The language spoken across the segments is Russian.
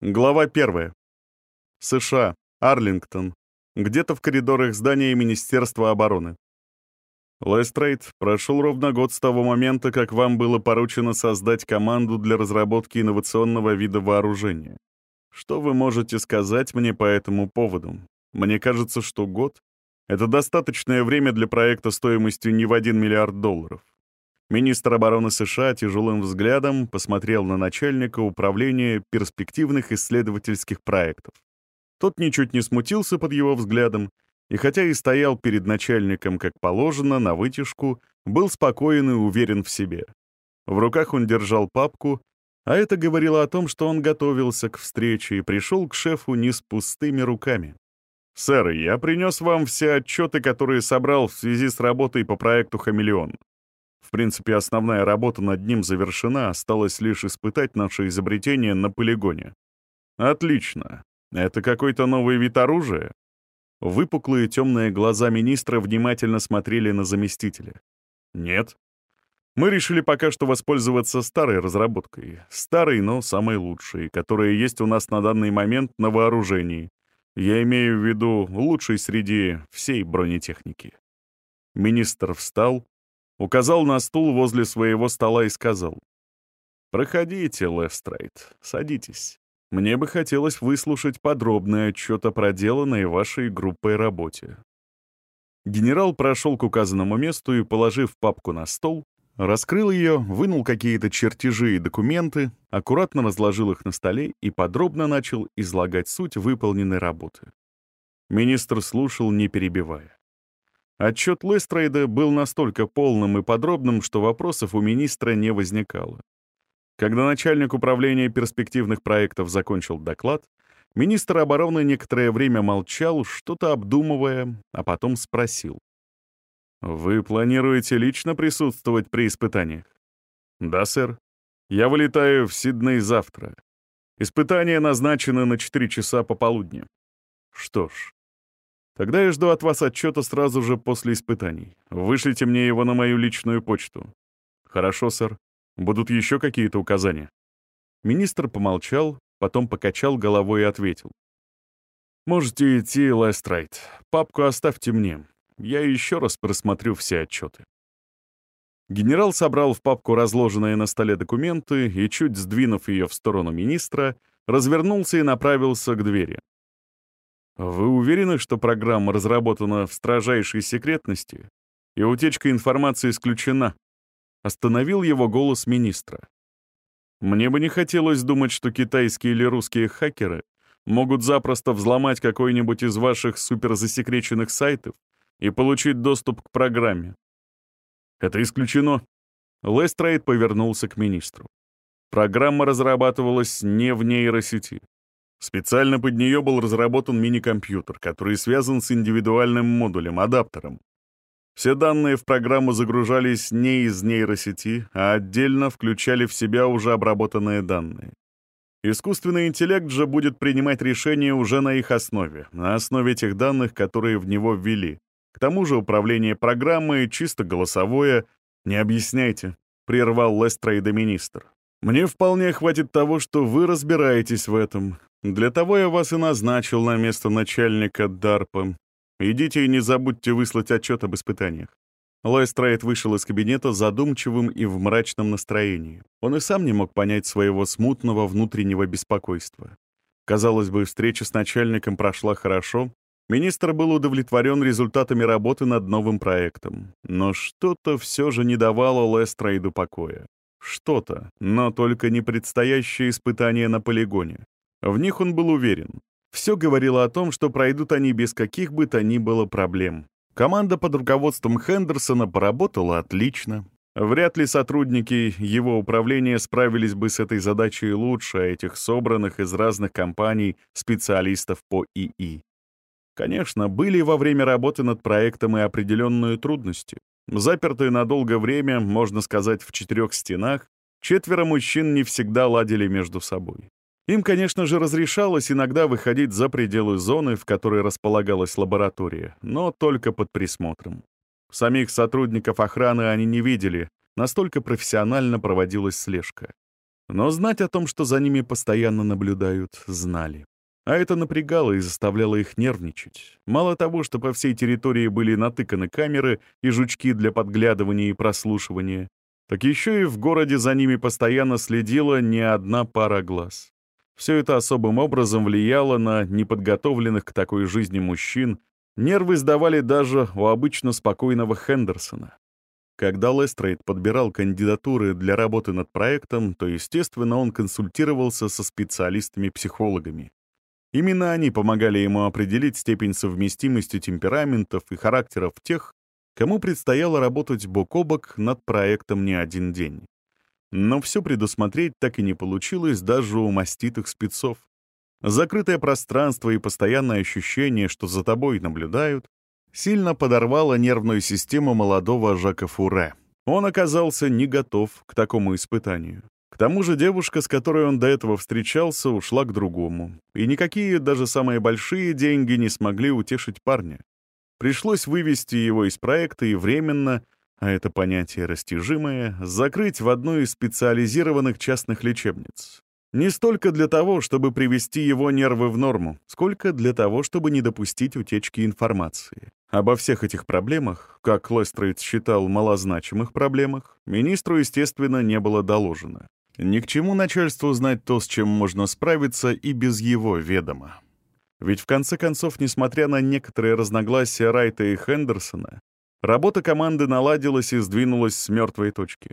Глава 1. США. Арлингтон. Где-то в коридорах здания Министерства обороны. Лестрейд, прошел ровно год с того момента, как вам было поручено создать команду для разработки инновационного вида вооружения. Что вы можете сказать мне по этому поводу? Мне кажется, что год — это достаточное время для проекта стоимостью не в 1 миллиард долларов. Министр обороны США тяжелым взглядом посмотрел на начальника управления перспективных исследовательских проектов. Тот ничуть не смутился под его взглядом, и хотя и стоял перед начальником как положено, на вытяжку, был спокоен и уверен в себе. В руках он держал папку, а это говорило о том, что он готовился к встрече и пришел к шефу не с пустыми руками. «Сэр, я принес вам все отчеты, которые собрал в связи с работой по проекту «Хамелеон». В принципе, основная работа над ним завершена, осталось лишь испытать наше изобретение на полигоне. Отлично. Это какой-то новый вид оружия? Выпуклые темные глаза министра внимательно смотрели на заместителя. Нет. Мы решили пока что воспользоваться старой разработкой. Старой, но самой лучшей, которая есть у нас на данный момент на вооружении. Я имею в виду лучшей среди всей бронетехники. Министр встал, указал на стул возле своего стола и сказал. «Проходите, Лестрейд, садитесь. Мне бы хотелось выслушать подробный отчет о проделанной вашей группой работе». Генерал прошел к указанному месту и, положив папку на стол, раскрыл ее, вынул какие-то чертежи и документы, аккуратно разложил их на столе и подробно начал излагать суть выполненной работы. Министр слушал, не перебивая. Отчет Лестрейда был настолько полным и подробным, что вопросов у министра не возникало. Когда начальник управления перспективных проектов закончил доклад, министр обороны некоторое время молчал, что-то обдумывая, а потом спросил. «Вы планируете лично присутствовать при испытаниях?» «Да, сэр. Я вылетаю в Сидней завтра. Испытания назначены на 4 часа пополудни». «Что ж, Тогда я жду от вас отчета сразу же после испытаний. Вышлите мне его на мою личную почту. Хорошо, сэр. Будут еще какие-то указания?» Министр помолчал, потом покачал головой и ответил. «Можете идти, Лестрайт. Папку оставьте мне. Я еще раз просмотрю все отчеты». Генерал собрал в папку разложенные на столе документы и, чуть сдвинув ее в сторону министра, развернулся и направился к двери. Вы уверены, что программа разработана в строжайшей секретности и утечка информации исключена? Остановил его голос министра. Мне бы не хотелось думать, что китайские или русские хакеры могут запросто взломать какой-нибудь из ваших суперзасекреченных сайтов и получить доступ к программе. Это исключено. Лестрейд повернулся к министру. Программа разрабатывалась не в нейросети. Специально под нее был разработан мини-компьютер, который связан с индивидуальным модулем, адаптером. Все данные в программу загружались не из нейросети, а отдельно включали в себя уже обработанные данные. Искусственный интеллект же будет принимать решения уже на их основе, на основе тех данных, которые в него ввели. К тому же управление программой чисто голосовое. Не объясняйте, прервал Лестрейда министр. Мне вполне хватит того, что вы разбираетесь в этом. Для того я вас и назначил на место начальника Дарпа. Идите и не забудьте выслать отчет об испытаниях». Лайстрайт вышел из кабинета задумчивым и в мрачном настроении. Он и сам не мог понять своего смутного внутреннего беспокойства. Казалось бы, встреча с начальником прошла хорошо. Министр был удовлетворен результатами работы над новым проектом. Но что-то все же не давало Лестрейду покоя. Что-то, но только не предстоящее испытание на полигоне. В них он был уверен. Все говорило о том, что пройдут они без каких бы то ни было проблем. Команда под руководством Хендерсона поработала отлично. Вряд ли сотрудники его управления справились бы с этой задачей лучше этих собранных из разных компаний специалистов по ИИ. Конечно, были во время работы над проектом и определенные трудности. Запертые на долгое время, можно сказать, в четырех стенах, четверо мужчин не всегда ладили между собой. Им, конечно же, разрешалось иногда выходить за пределы зоны, в которой располагалась лаборатория, но только под присмотром. Самих сотрудников охраны они не видели, настолько профессионально проводилась слежка. Но знать о том, что за ними постоянно наблюдают, знали. А это напрягало и заставляло их нервничать. Мало того, что по всей территории были натыканы камеры и жучки для подглядывания и прослушивания, так еще и в городе за ними постоянно следила не одна пара глаз. Все это особым образом влияло на неподготовленных к такой жизни мужчин, нервы сдавали даже у обычно спокойного Хендерсона. Когда Лестрейд подбирал кандидатуры для работы над проектом, то, естественно, он консультировался со специалистами-психологами. Именно они помогали ему определить степень совместимости темпераментов и характеров тех, кому предстояло работать бок о бок над проектом не один день. Но все предусмотреть так и не получилось даже у маститых спецов. Закрытое пространство и постоянное ощущение, что за тобой наблюдают, сильно подорвало нервную систему молодого Жака Фуре. Он оказался не готов к такому испытанию. К тому же девушка, с которой он до этого встречался, ушла к другому. И никакие, даже самые большие деньги не смогли утешить парня. Пришлось вывести его из проекта и временно, а это понятие растяжимое, закрыть в одну из специализированных частных лечебниц. Не столько для того, чтобы привести его нервы в норму, сколько для того, чтобы не допустить утечки информации. Обо всех этих проблемах, как Лестрейд считал малозначимых проблемах, министру, естественно, не было доложено. Ни к чему начальству знать то, с чем можно справиться и без его ведома. Ведь в конце концов, несмотря на некоторые разногласия Райта и Хендерсона, работа команды наладилась и сдвинулась с мертвой точки.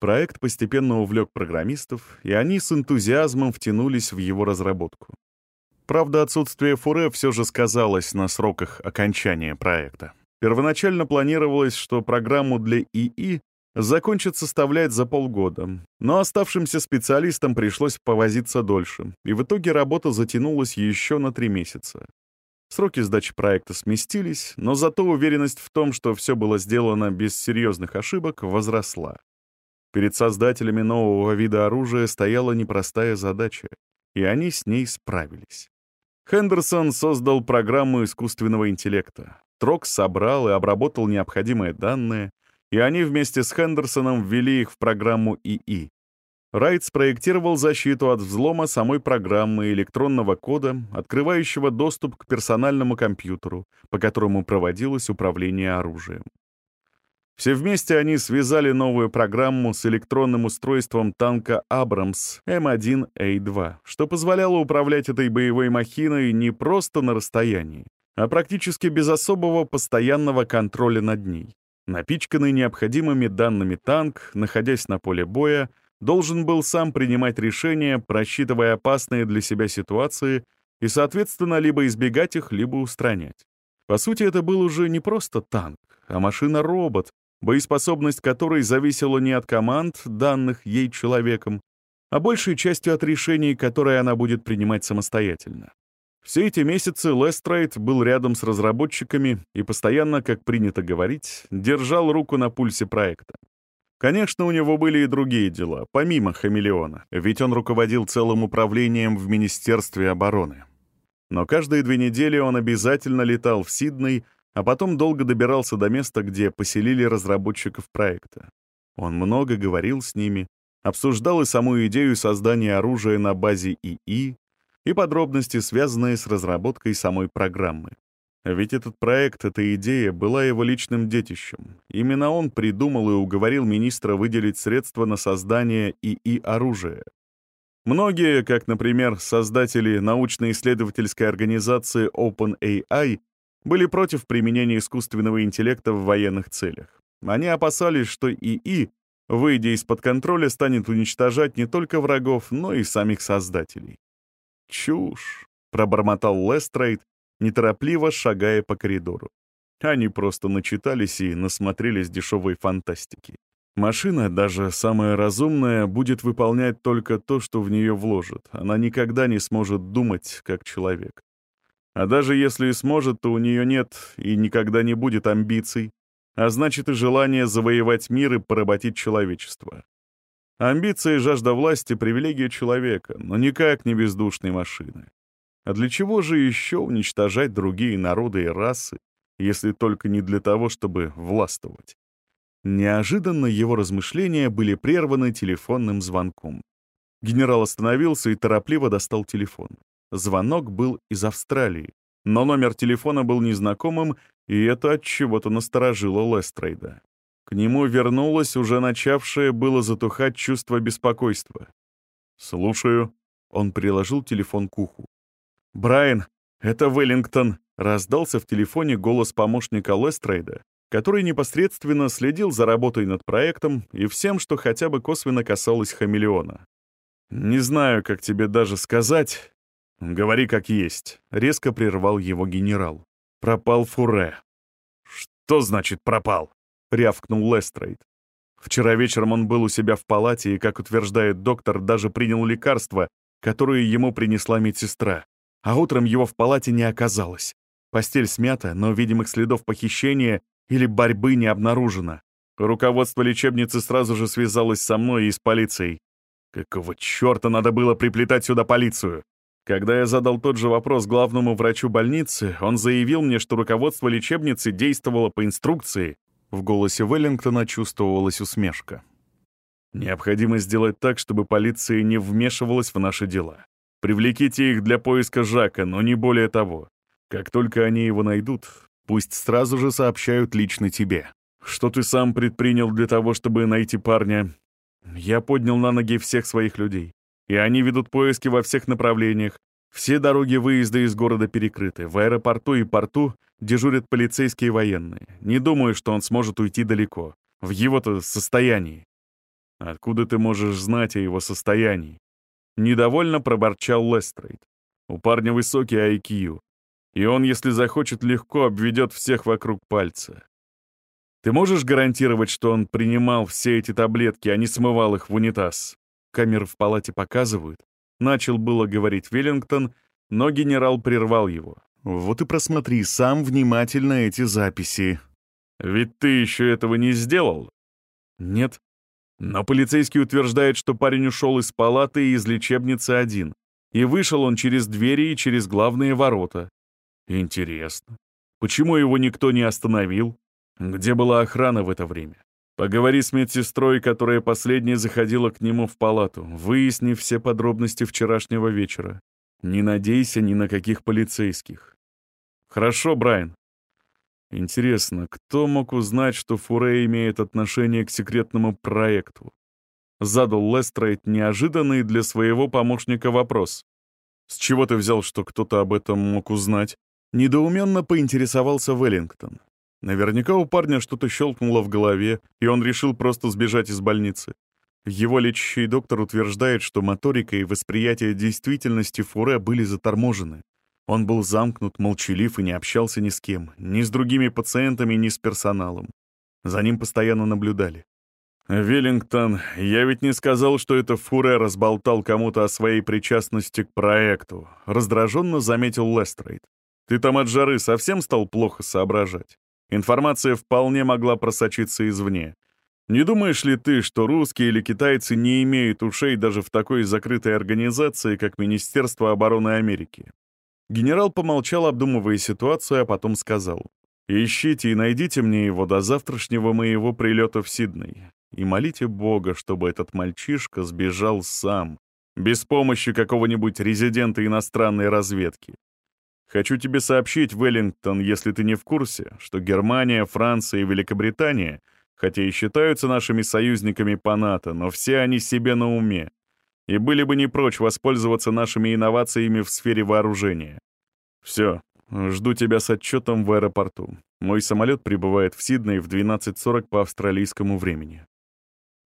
Проект постепенно увлек программистов, и они с энтузиазмом втянулись в его разработку. Правда, отсутствие фуре все же сказалось на сроках окончания проекта. Первоначально планировалось, что программу для ИИ закончат составлять за полгода. Но оставшимся специалистам пришлось повозиться дольше, и в итоге работа затянулась еще на три месяца. Сроки сдачи проекта сместились, но зато уверенность в том, что все было сделано без серьезных ошибок, возросла. Перед создателями нового вида оружия стояла непростая задача, и они с ней справились. Хендерсон создал программу искусственного интеллекта. Трок собрал и обработал необходимые данные, и они вместе с Хендерсоном ввели их в программу ИИ. Райт спроектировал защиту от взлома самой программы электронного кода, открывающего доступ к персональному компьютеру, по которому проводилось управление оружием. Все вместе они связали новую программу с электронным устройством танка «Абрамс» М1А2, что позволяло управлять этой боевой махиной не просто на расстоянии, а практически без особого постоянного контроля над ней. Напичканный необходимыми данными танк, находясь на поле боя, должен был сам принимать решения, просчитывая опасные для себя ситуации и, соответственно, либо избегать их, либо устранять. По сути, это был уже не просто танк, а машина-робот, боеспособность которой зависела не от команд, данных ей человеком, а большей частью от решений, которые она будет принимать самостоятельно. Все эти месяцы Лестрейд был рядом с разработчиками и постоянно, как принято говорить, держал руку на пульсе проекта. Конечно, у него были и другие дела, помимо «Хамелеона», ведь он руководил целым управлением в Министерстве обороны. Но каждые две недели он обязательно летал в Сидней, а потом долго добирался до места, где поселили разработчиков проекта. Он много говорил с ними, обсуждал и саму идею создания оружия на базе ИИ, и подробности, связанные с разработкой самой программы. Ведь этот проект, эта идея была его личным детищем. Именно он придумал и уговорил министра выделить средства на создание ИИ-оружия. Многие, как, например, создатели научно-исследовательской организации OpenAI, были против применения искусственного интеллекта в военных целях. Они опасались, что ИИ, выйдя из-под контроля, станет уничтожать не только врагов, но и самих создателей. «Чушь!» — пробормотал Лестрейд, неторопливо шагая по коридору. Они просто начитались и насмотрелись дешевой фантастики. Машина, даже самая разумная, будет выполнять только то, что в нее вложат. Она никогда не сможет думать, как человек. А даже если и сможет, то у нее нет и никогда не будет амбиций, а значит и желание завоевать мир и поработить человечество. Амбиции и жажда власти — привилегия человека, но никак не бездушной машины. А для чего же еще уничтожать другие народы и расы, если только не для того, чтобы властвовать? Неожиданно его размышления были прерваны телефонным звонком. Генерал остановился и торопливо достал телефон. Звонок был из Австралии, но номер телефона был незнакомым, и это от чего-то насторожило Лестрейда. К нему вернулось уже начавшее было затухать чувство беспокойства. «Слушаю». Он приложил телефон к уху. «Брайан, это Веллингтон», — раздался в телефоне голос помощника Лестрейда, который непосредственно следил за работой над проектом и всем, что хотя бы косвенно касалось хамелеона. «Не знаю, как тебе даже сказать. Говори как есть», — резко прервал его генерал. «Пропал Фуре». «Что значит пропал?» — рявкнул Лестрейд. Вчера вечером он был у себя в палате и, как утверждает доктор, даже принял лекарство, которое ему принесла медсестра. А утром его в палате не оказалось. Постель смята, но видимых следов похищения или борьбы не обнаружено. Руководство лечебницы сразу же связалось со мной и с полицией. Какого черта надо было приплетать сюда полицию? Когда я задал тот же вопрос главному врачу больницы, он заявил мне, что руководство лечебницы действовало по инструкции, в голосе Веллингтона чувствовалась усмешка. «Необходимо сделать так, чтобы полиция не вмешивалась в наши дела. Привлеките их для поиска Жака, но не более того. Как только они его найдут, пусть сразу же сообщают лично тебе. Что ты сам предпринял для того, чтобы найти парня? Я поднял на ноги всех своих людей, и они ведут поиски во всех направлениях, все дороги выезда из города перекрыты. В аэропорту и порту дежурят полицейские и военные. Не думаю, что он сможет уйти далеко. В его-то состоянии. Откуда ты можешь знать о его состоянии? Недовольно проборчал Лестрейд. У парня высокий IQ. И он, если захочет, легко обведет всех вокруг пальца. Ты можешь гарантировать, что он принимал все эти таблетки, а не смывал их в унитаз? Камеры в палате показывают, Начал было говорить Веллингтон, но генерал прервал его. «Вот и просмотри сам внимательно эти записи». «Ведь ты еще этого не сделал?» «Нет». Но полицейский утверждает, что парень ушел из палаты и из лечебницы один. И вышел он через двери и через главные ворота. Интересно. Почему его никто не остановил? Где была охрана в это время? Поговори с медсестрой, которая последняя заходила к нему в палату, выясни все подробности вчерашнего вечера. Не надейся ни на каких полицейских. Хорошо, Брайан. Интересно, кто мог узнать, что Фуре имеет отношение к секретному проекту? Задал Лестрейд неожиданный для своего помощника вопрос. «С чего ты взял, что кто-то об этом мог узнать?» Недоуменно поинтересовался Веллингтон. Наверняка у парня что-то щелкнуло в голове, и он решил просто сбежать из больницы. Его лечащий доктор утверждает, что моторика и восприятие действительности Фуре были заторможены. Он был замкнут, молчалив и не общался ни с кем, ни с другими пациентами, ни с персоналом. За ним постоянно наблюдали. «Веллингтон, я ведь не сказал, что это Фуре разболтал кому-то о своей причастности к проекту», — раздраженно заметил Лестрейд. «Ты там от жары совсем стал плохо соображать?» Информация вполне могла просочиться извне. Не думаешь ли ты, что русские или китайцы не имеют ушей даже в такой закрытой организации, как Министерство обороны Америки? Генерал помолчал, обдумывая ситуацию, а потом сказал. «Ищите и найдите мне его до завтрашнего моего прилета в Сидней. И молите Бога, чтобы этот мальчишка сбежал сам, без помощи какого-нибудь резидента иностранной разведки. Хочу тебе сообщить, Веллингтон, если ты не в курсе, что Германия, Франция и Великобритания, хотя и считаются нашими союзниками по НАТО, но все они себе на уме, и были бы не прочь воспользоваться нашими инновациями в сфере вооружения. Все, жду тебя с отчетом в аэропорту. Мой самолет прибывает в Сидней в 12.40 по австралийскому времени.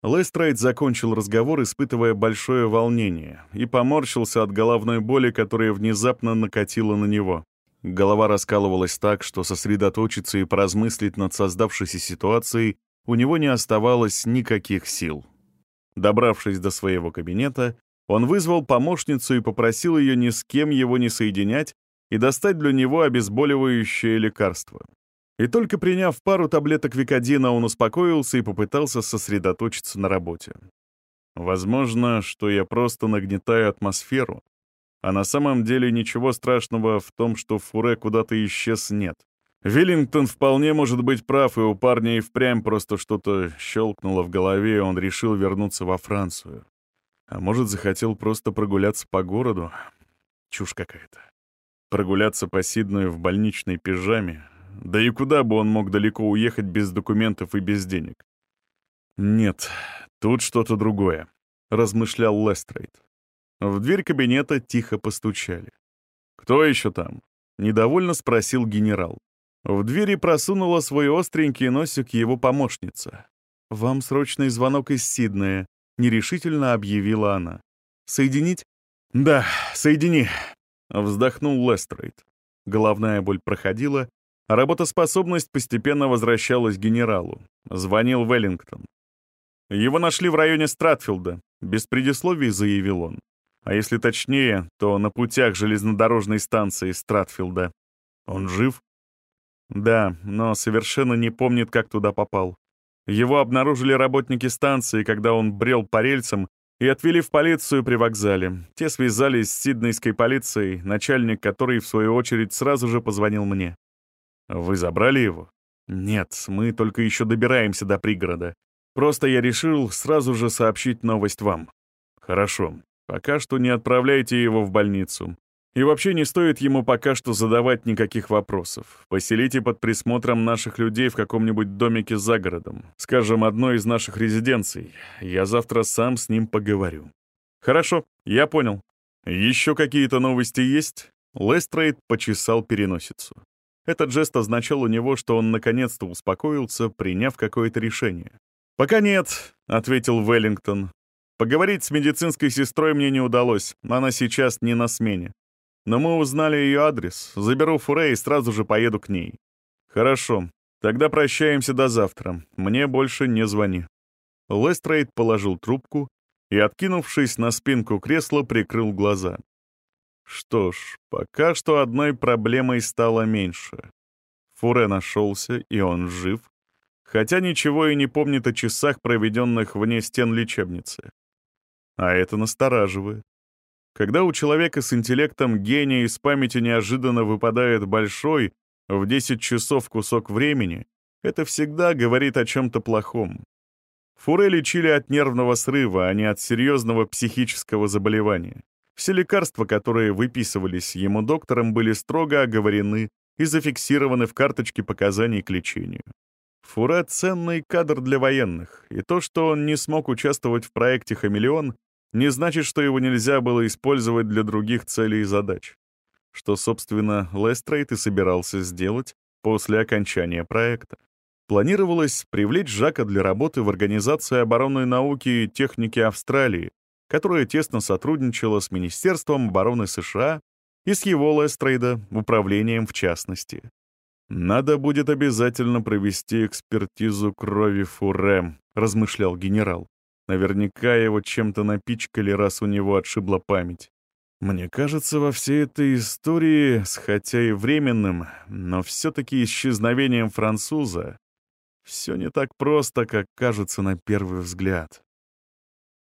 Лестрейд закончил разговор, испытывая большое волнение, и поморщился от головной боли, которая внезапно накатила на него. Голова раскалывалась так, что сосредоточиться и поразмыслить над создавшейся ситуацией у него не оставалось никаких сил. Добравшись до своего кабинета, он вызвал помощницу и попросил ее ни с кем его не соединять и достать для него обезболивающее лекарство. И только приняв пару таблеток Викодина, он успокоился и попытался сосредоточиться на работе. Возможно, что я просто нагнетаю атмосферу, а на самом деле ничего страшного в том, что Фуре куда-то исчез, нет. Виллингтон вполне может быть прав, и у парня и впрямь просто что-то щелкнуло в голове, и он решил вернуться во Францию. А может, захотел просто прогуляться по городу? Чушь какая-то. Прогуляться по Сидною в больничной пижаме? Да и куда бы он мог далеко уехать без документов и без денег? Нет, тут что-то другое, — размышлял Лестрейд. В дверь кабинета тихо постучали. «Кто еще там?» — недовольно спросил генерал. В двери просунула свой остренький носик его помощница. «Вам срочный звонок из Сиднея», — нерешительно объявила она. «Соединить?» «Да, соедини», — вздохнул Лестрейд. Головная боль проходила, а работоспособность постепенно возвращалась генералу. Звонил Веллингтон. Его нашли в районе Стратфилда, без предисловий заявил он. А если точнее, то на путях железнодорожной станции Стратфилда. Он жив? Да, но совершенно не помнит, как туда попал. Его обнаружили работники станции, когда он брел по рельсам, и отвели в полицию при вокзале. Те связались с сиднейской полицией, начальник которой, в свою очередь, сразу же позвонил мне. «Вы забрали его?» «Нет, мы только еще добираемся до пригорода. Просто я решил сразу же сообщить новость вам». «Хорошо. Пока что не отправляйте его в больницу. И вообще не стоит ему пока что задавать никаких вопросов. Поселите под присмотром наших людей в каком-нибудь домике за городом, скажем, одной из наших резиденций. Я завтра сам с ним поговорю. Хорошо, я понял. Еще какие-то новости есть? Лестрейд почесал переносицу. Этот жест означал у него, что он наконец-то успокоился, приняв какое-то решение. «Пока нет», — ответил Веллингтон. Поговорить с медицинской сестрой мне не удалось, она сейчас не на смене. Но мы узнали ее адрес, заберу Фуре и сразу же поеду к ней. Хорошо, тогда прощаемся до завтра, мне больше не звони. Лестрейд положил трубку и, откинувшись на спинку кресла, прикрыл глаза. Что ж, пока что одной проблемой стало меньше. Фуре нашелся, и он жив, хотя ничего и не помнит о часах, проведенных вне стен лечебницы. А это настораживает. Когда у человека с интеллектом гения из памяти неожиданно выпадает большой, в 10 часов кусок времени, это всегда говорит о чем-то плохом. Фуре лечили от нервного срыва, а не от серьезного психического заболевания. Все лекарства, которые выписывались ему доктором, были строго оговорены и зафиксированы в карточке показаний к лечению. Фуре — ценный кадр для военных, и то, что он не смог участвовать в проекте «Хамелеон», не значит, что его нельзя было использовать для других целей и задач. Что, собственно, Лестрейд и собирался сделать после окончания проекта. Планировалось привлечь Жака для работы в Организации оборонной науки и техники Австралии, которая тесно сотрудничала с Министерством обороны США и с его Лестрейда, управлением в частности. «Надо будет обязательно провести экспертизу крови Фуре», — размышлял генерал. Наверняка его чем-то напичкали, раз у него отшибла память. Мне кажется, во всей этой истории, с хотя и временным, но все-таки исчезновением француза, все не так просто, как кажется на первый взгляд.